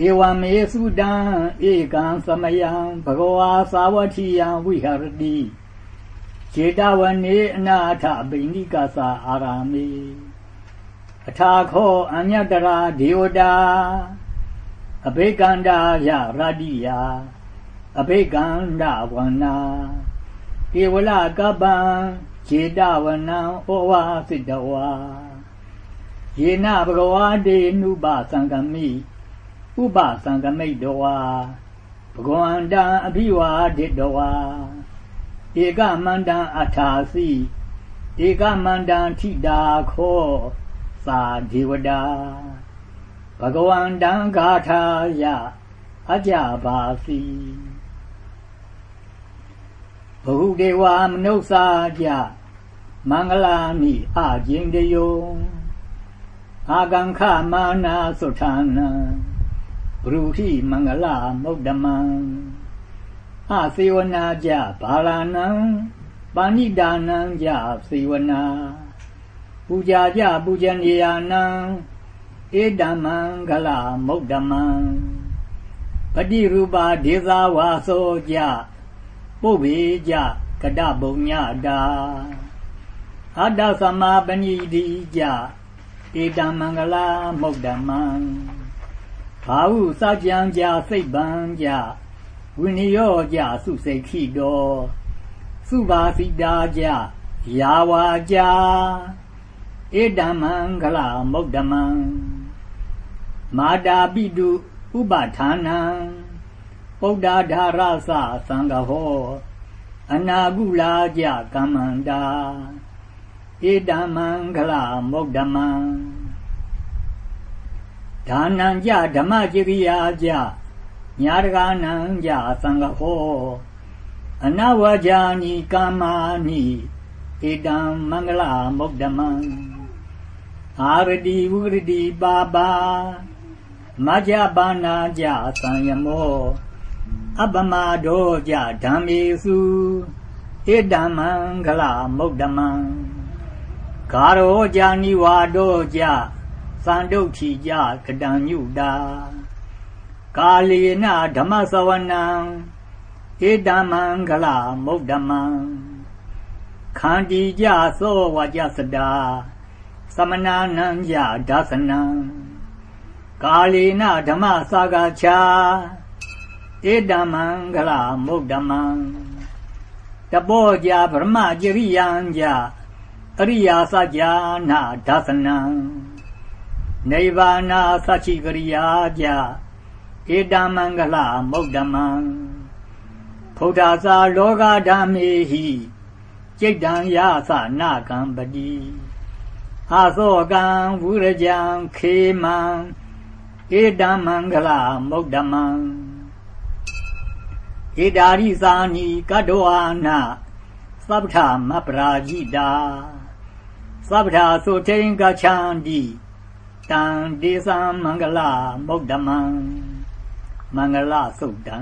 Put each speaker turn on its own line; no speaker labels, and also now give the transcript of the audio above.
ဧဝမေစုတံဧကံသမယံဘဂဝါသာဝတိယံဝိဟရတိခြေတဝနေအနာထဗိဏိကသာအာရာမေအထာခောအညတရာဒေဝတာအဘိကန္တာယရတိယအဘိကန္တဝနာဧဝလကပ္ပံခြေတဝနံဩဝါစိတဝါယေနဘဂဝါတေနုပသံဃမိ ဥပသံဃမိတ်တောဝါဘဂဝန္တံအဘိဝါဒိတောဝါဧကမန္တံအထာစီဧကမန္တံထိတာခောသာဒေဝတာဘဂဝန္တံဂါထာယအကြပါစီဘဟုဒေဝမနုဿာကြမင်္ဂလာမိအကျင်တယုံအာကံခမာနာသုထာနံဘ ရုဟိမင်္ဂလာမုဒ္ဓမံအသေဝနာကြဘာလနံပါဏိဒါနံကြသေဝနာပူဇာကြပူဇဏီယာနံဧတမံဂလမုဒ္ဓမံပတိရူပါဒေသာဝါသောကြပုဗ္ဗေကြကတဘုံညတာအတ္တသမပဏိတိကြဧတမံဂလမုဒ္ဓမံ ဘာဟုစကြံကြစိတ်ပံကြဝိနည်းရောကြစုစိတ်ခိတော်စုပါစိတာကြယာဝါကြဧတမံဂလမုဒ္ဓမံမာတာပိတုဥပဌာနံပုဒ္ဓဓာရသသံဃဟောအနာကုလာကြကမ္မန္တာဧတမံဂလမုဒ္ဓမံ ဒါနံကြဓမ္မจิริယာကြညာတကာနံကြသံဃဟောအနဝဇာနိကာမာနိဧတံမင်္ဂလမုဒ္ဓမံအာရတိဝုရတိပါပါမကြပါနာကြသံယမောအပမဒောကြဓမ္မေစုဧတံမင်္ဂလမုဒ္ဓမံဂါရောကြနိဝါဒောကြ သံဒုဋ္ဌိကြကတံညုတာကာလေနဓမ္မသဝနံဧတမံဂလမုဒ္ဓမံခန္တီကြသောဝကြစတာသမနာနံကြဒါသနံကာလေနဓမ္မသာဂချာဧတမံဂလမုဒ္ဓမံတပောကြဗြဟ္မကြရိယံကြအရိယာစကြာနာဒါသနံ နိဗ္ဗာနာသချိကရိယာကြဧတမံဂလမုဒ္ဓမံဖုဒ္ဓသာလောကဓမ္မေဟိจิตတံယသနာကံပတိအာသောကံဝုရကြံခေမံဧတမံဂလမုဒ္ဓမံဧတာရိသာနိကတ္တဝါနာသဗ္ဗထမပရာဇိတာသဗ္ဗထသုထိန်ကချန္တိ တံဒေသမင်္ဂလမုဒ္ဓမံမင်္ဂလသုတ်တံ